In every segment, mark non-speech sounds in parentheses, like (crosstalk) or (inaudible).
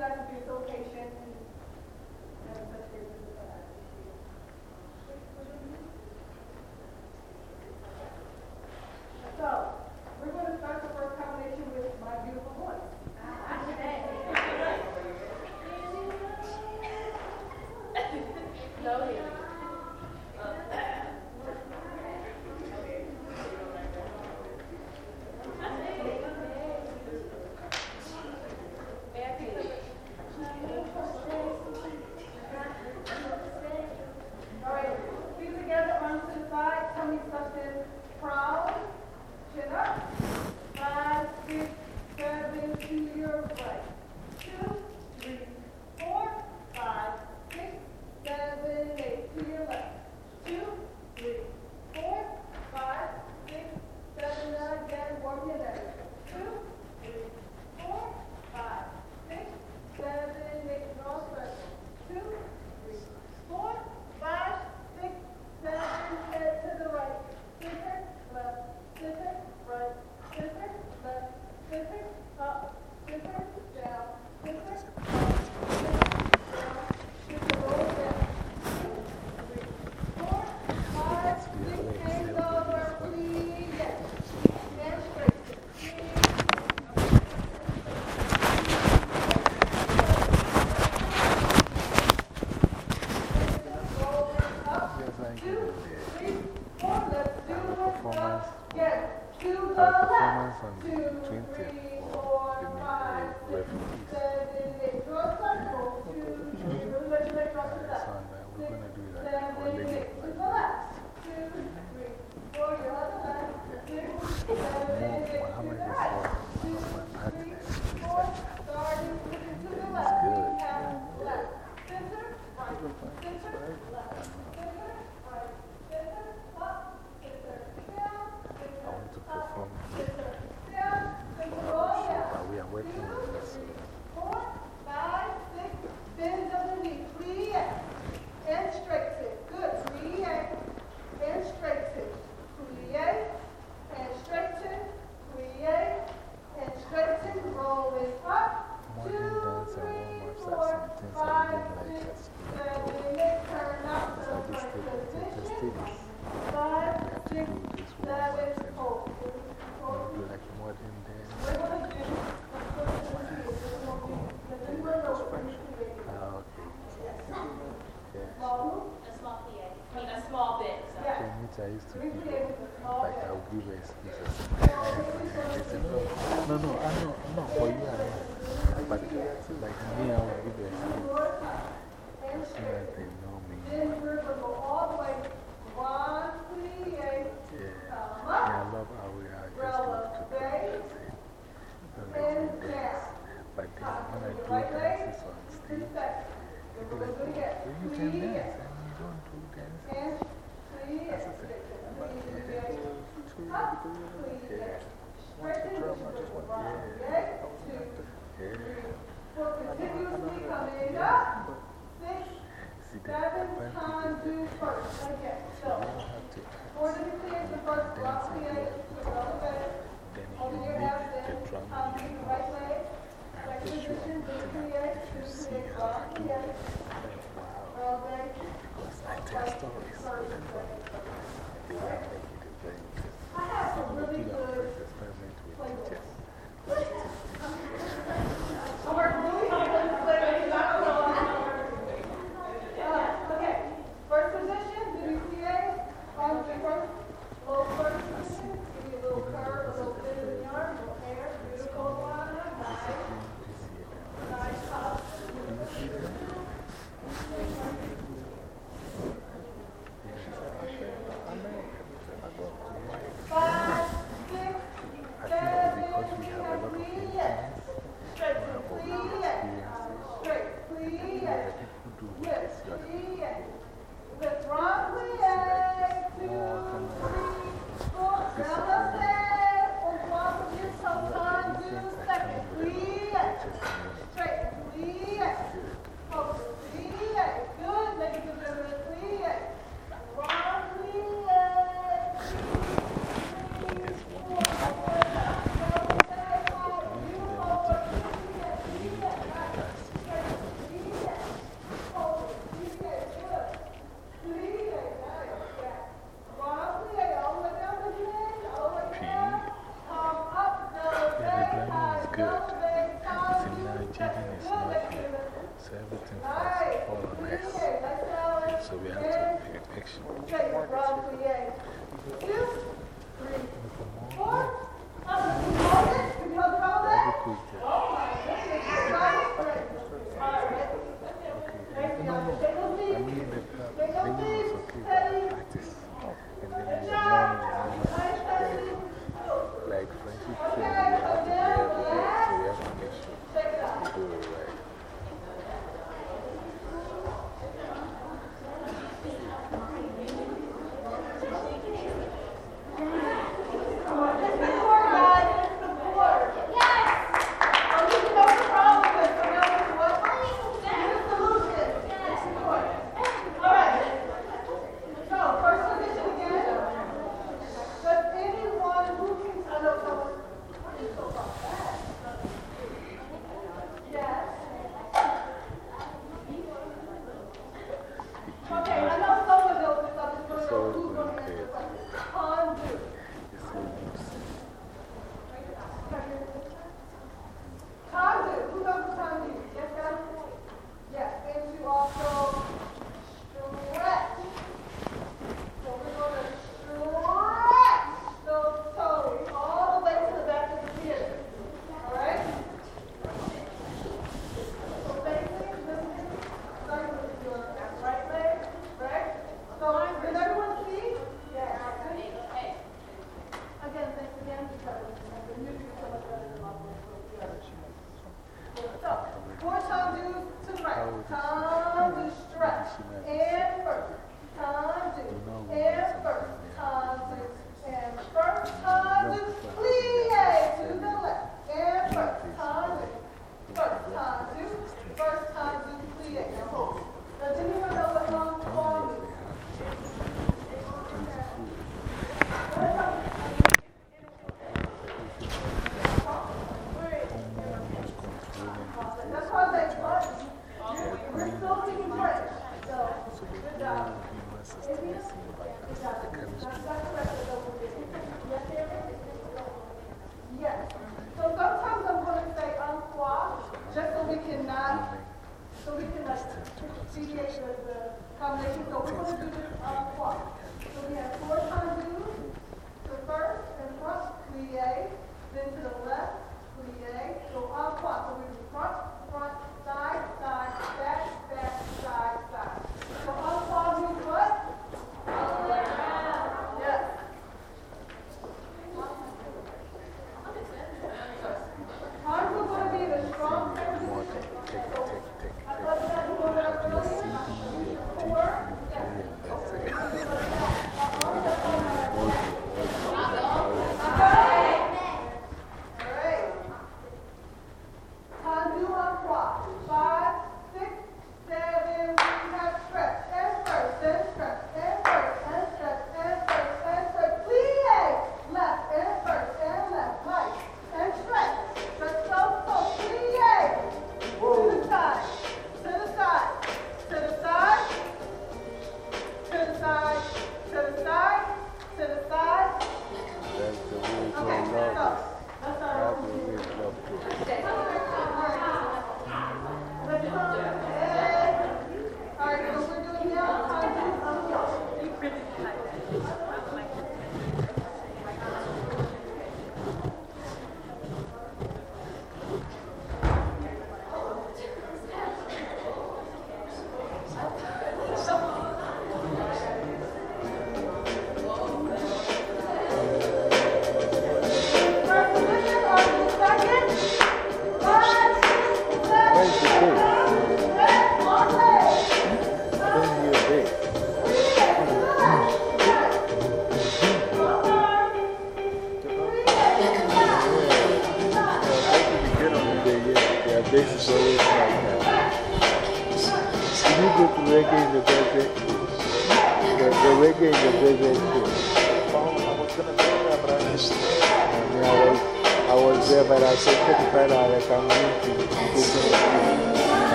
guys for being so patient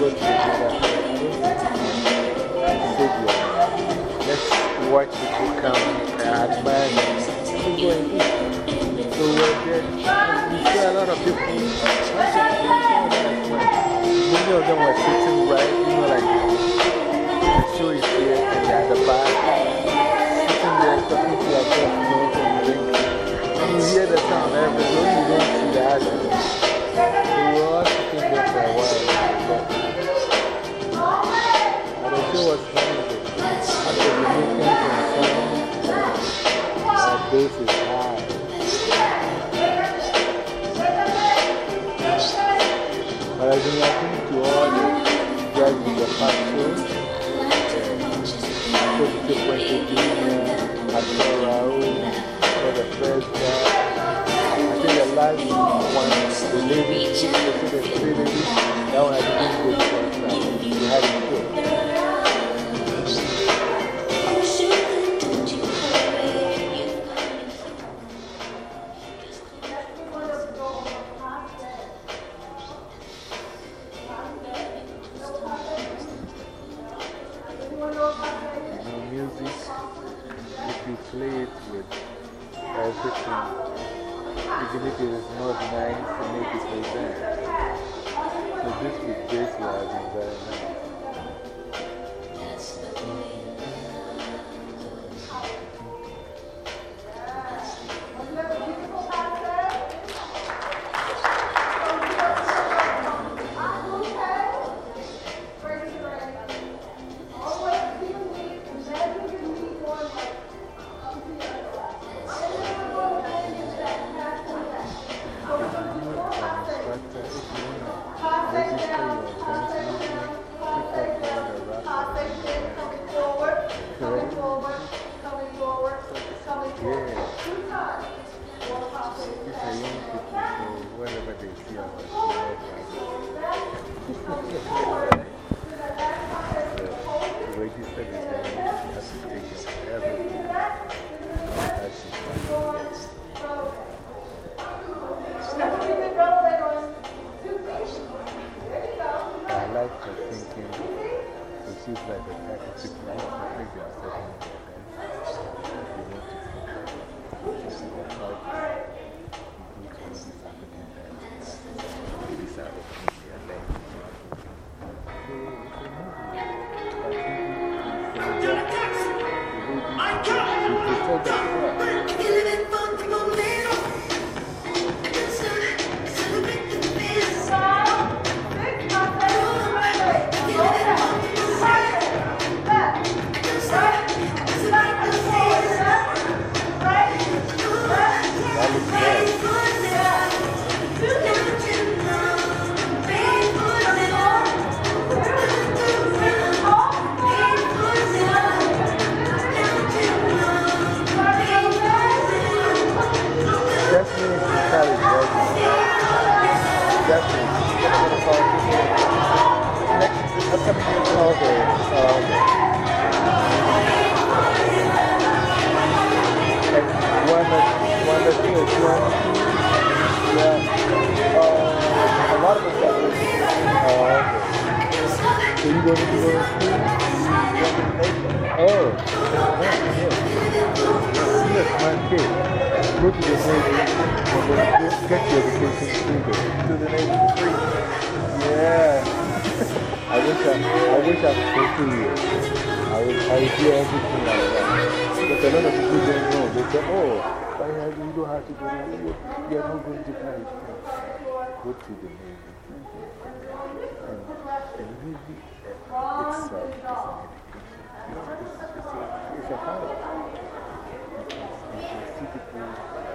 I want to that one I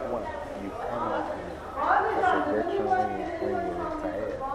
One, you come out when you're tired.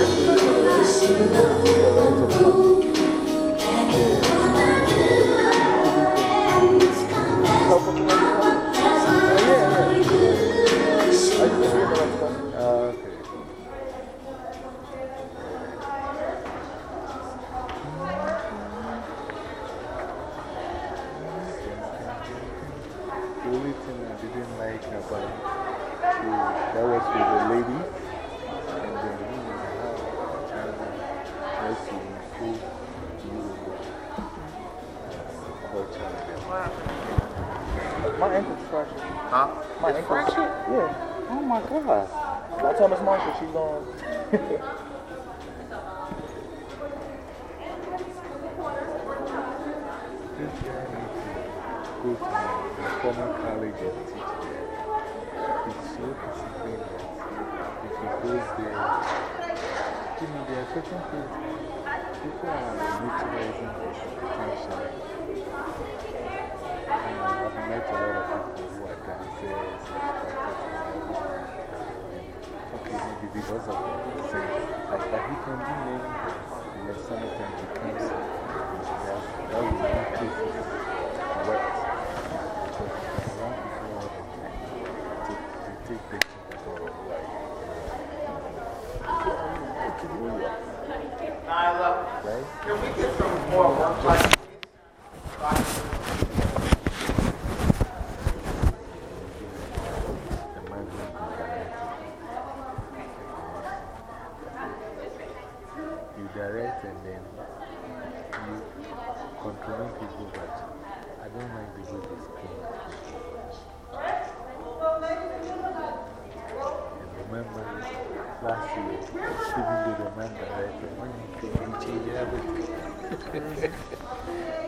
I'm not sure what I'm doing. last year, even though the man directed, when he came, he. (laughs)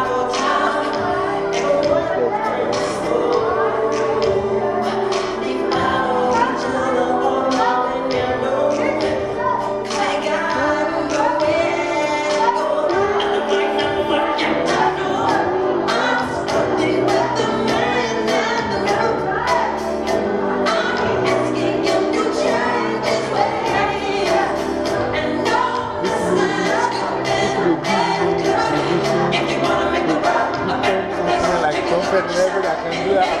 你们不敢停车啊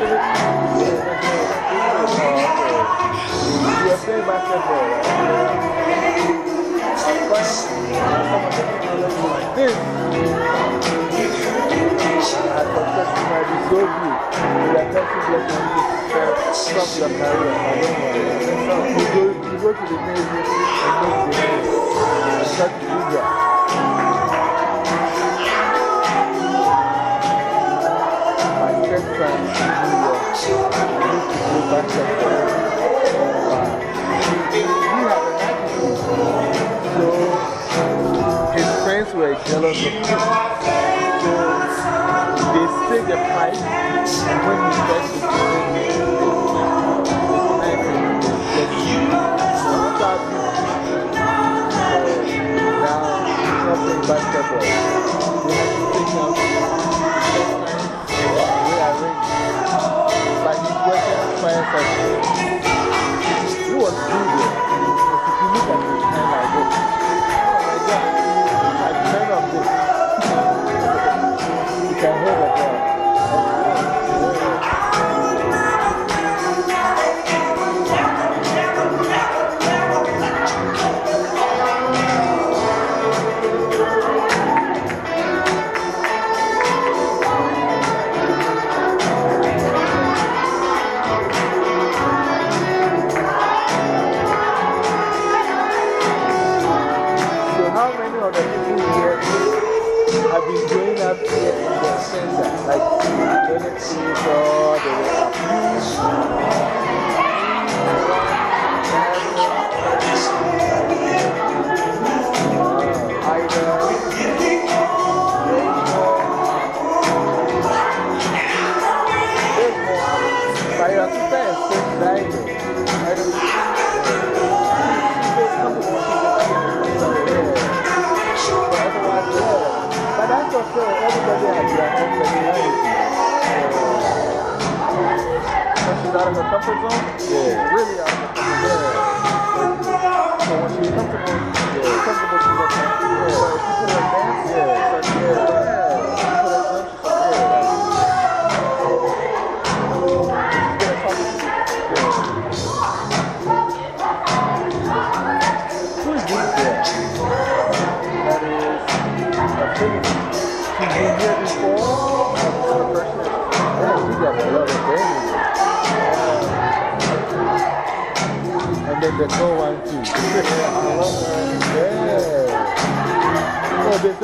You go, you go to the Navy and make the. And start to do that. Had. So his friends were jealous of him. So they stayed the pipe, and when he started to him. Playing basketball. They have to take out But he's working on fire station. He was good there. If you look at his hand like this,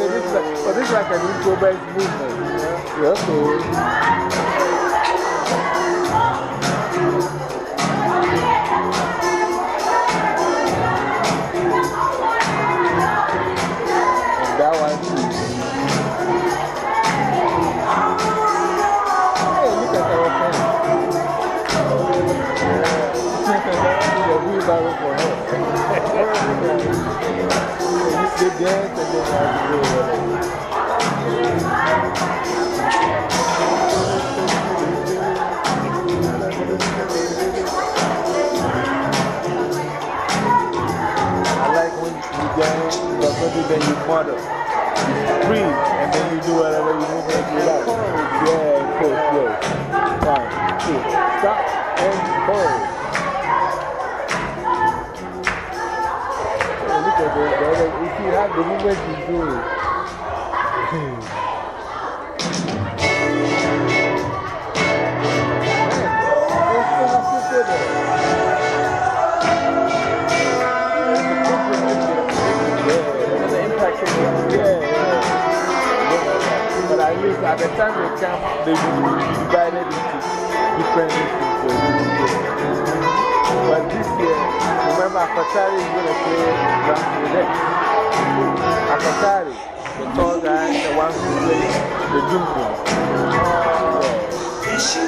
this oh, this is like an introvert movement. Yeah, yeah. And that They dance and they have to with it. I like when you dance, but maybe then you. You breathe, and then you do whatever you move like you like. Yeah, cool, yeah. One, two, stop, brother. If you have the movement, you do it. But at the time they come, they will be divided into different. But this year, remember, Akatari is going to play with them. Akatari, the tall guy, the one who plays the jumbo.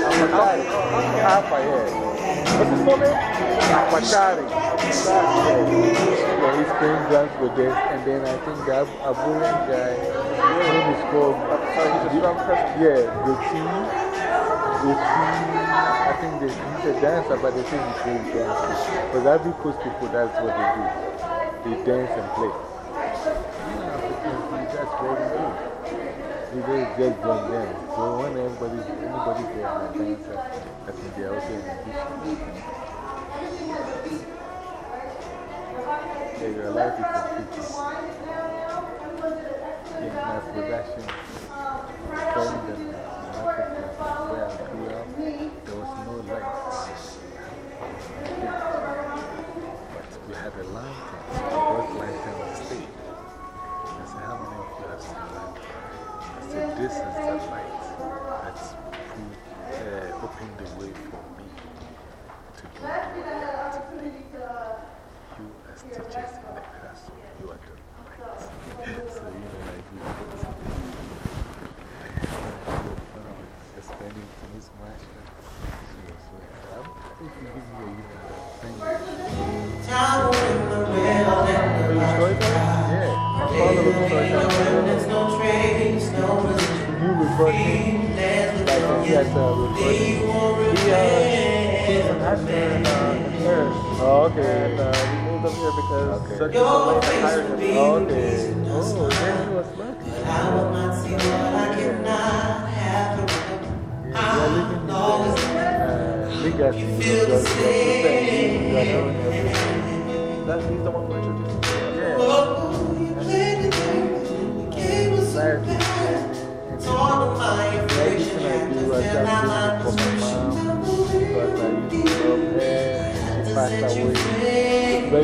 Akatari, half a year. What's his name? Aquashari. Yeah, he's playing drums with this. And then I think the Ab- Aburian guy, his name is called. Sorry, he's a drum person. Yeah, the team. The team. I think they, he's a dancer, but they say he plays dance. Because Ivory Coast people, that's what they do. They dance and play. Yeah, that's very good. They just, just don't dance. So when everybody, anybody there a dancer, I think they're also in. Yeah, allowed to compete. In my production, telling them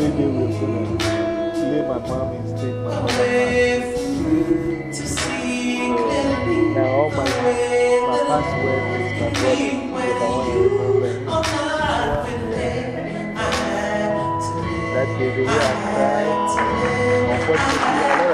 Very day we're going to lay my mom in state, my mother passed. So now all my, my past password is my brother I want to remember. That day, the way I cried, unfortunately, a lot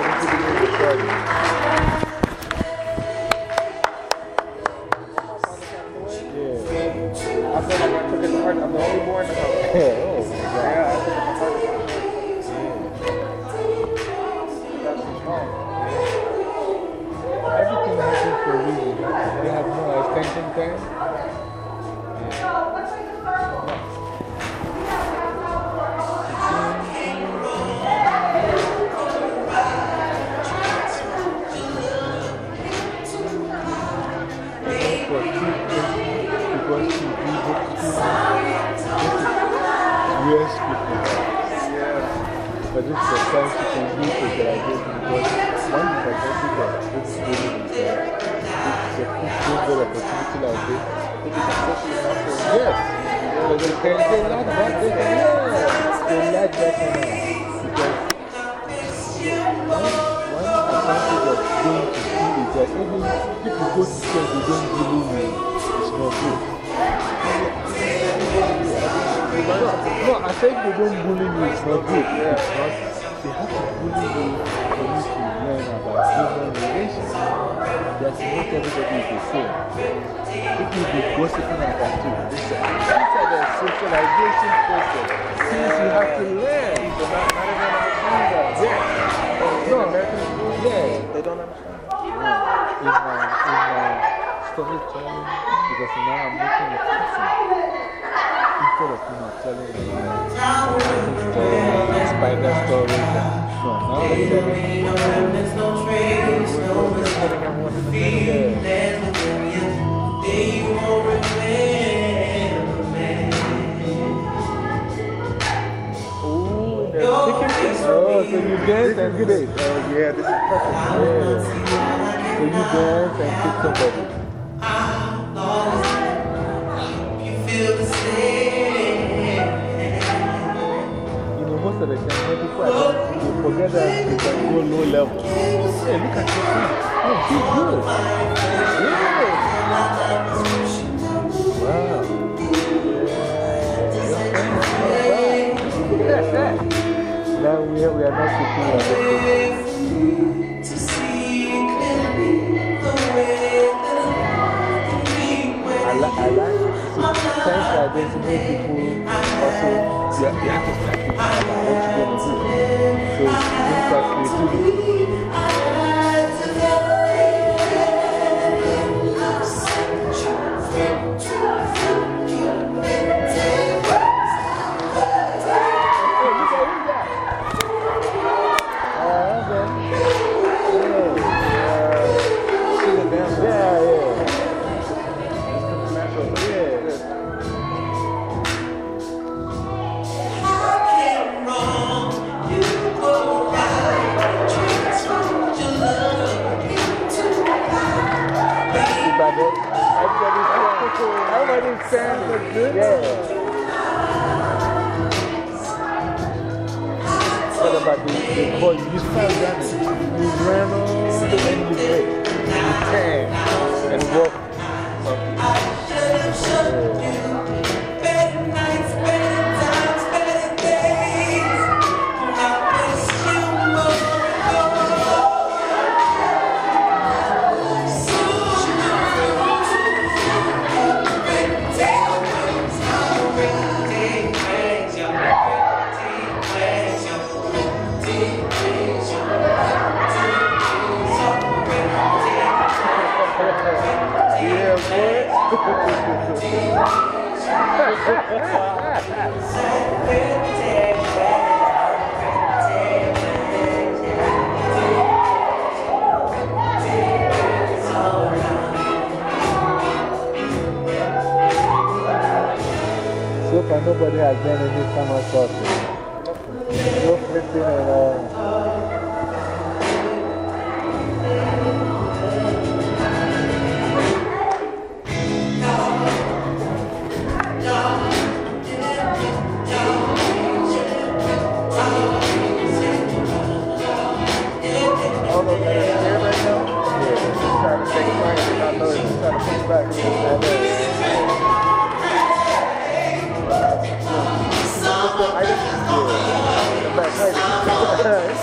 be gossiping like that too. This is a socialization process. Things you have to learn. But not, not everyone understands that. Yeah. In No, American schools, yeah. they don't understand. in my, in my storytelling because now I'm making it personal. Instead of you know, telling you know, stories, spider stories, and, no, now I'm telling Putting everyone in the middle. Oh, so you dance and Look at Oh, yeah, this is perfect. Yeah. So you dance and kick somebody. You know, most of the time, when people are you forget that they can go low level. Hey, look at your feet. Oh, she's good. Yeah. Now we are, we are not on the table. I, li I like, so times like this, make people also, you have, to start thinking about what you're going to do. So, things like creativity. Everybody's saying look good. Yeah. What about the, the call you? You start running. You run all the way you break. You turn and walk.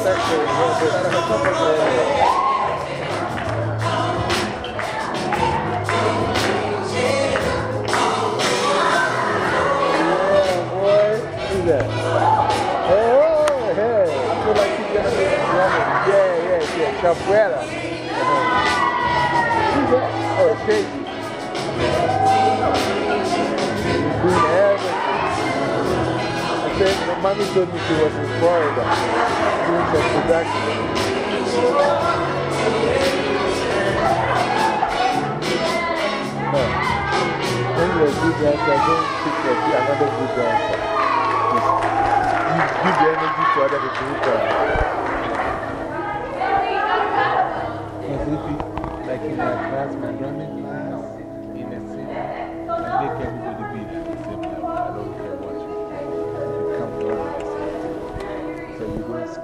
Yeah, yeah, yeah. Cabrera. Uh-huh. Who's that? Oh, Shaky. He's mommy told me she was in Florida doing production. No. When you're a good dancer, don't pick a, another good dancer. You give the energy to other people who like in my class, my drumming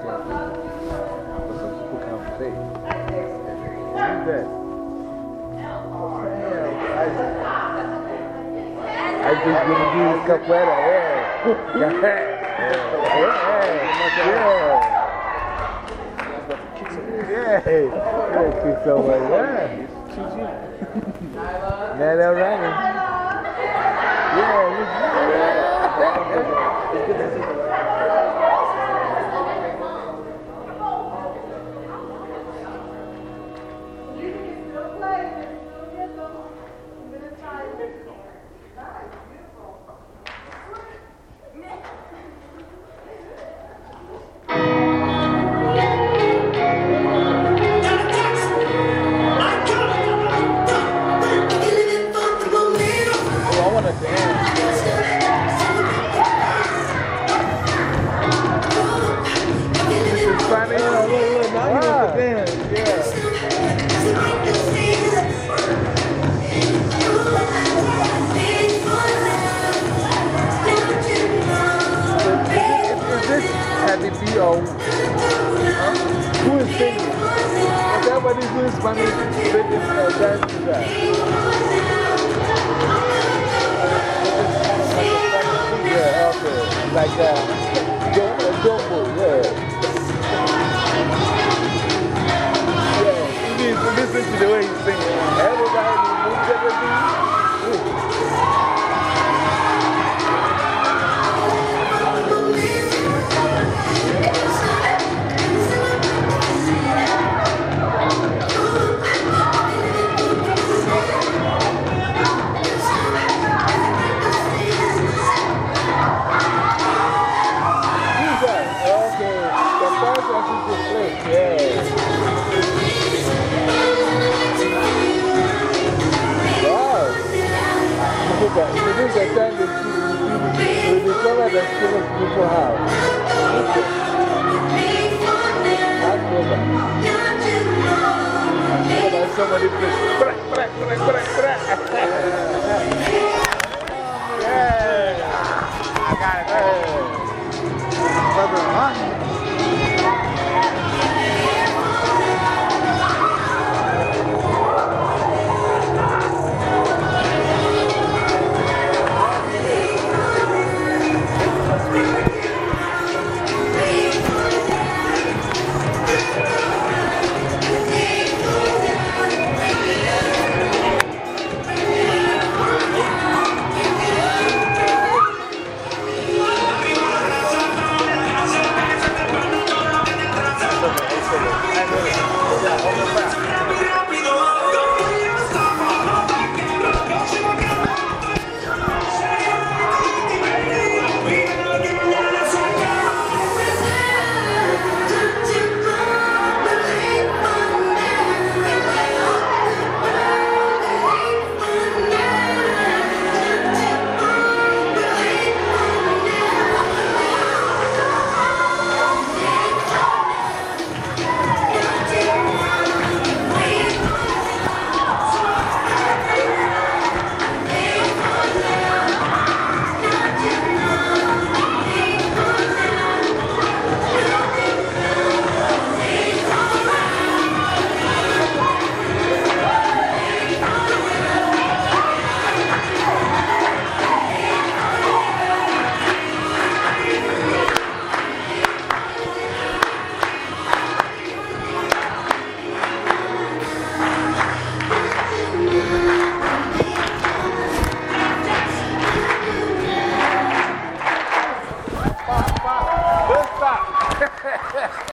you people. Because some people can play. Do that. I just gonna do this capoeira, yeah. yeah. Yeah. Yeah. Yeah, Yeah. kick someone, yeah. Now they're running. Yeah,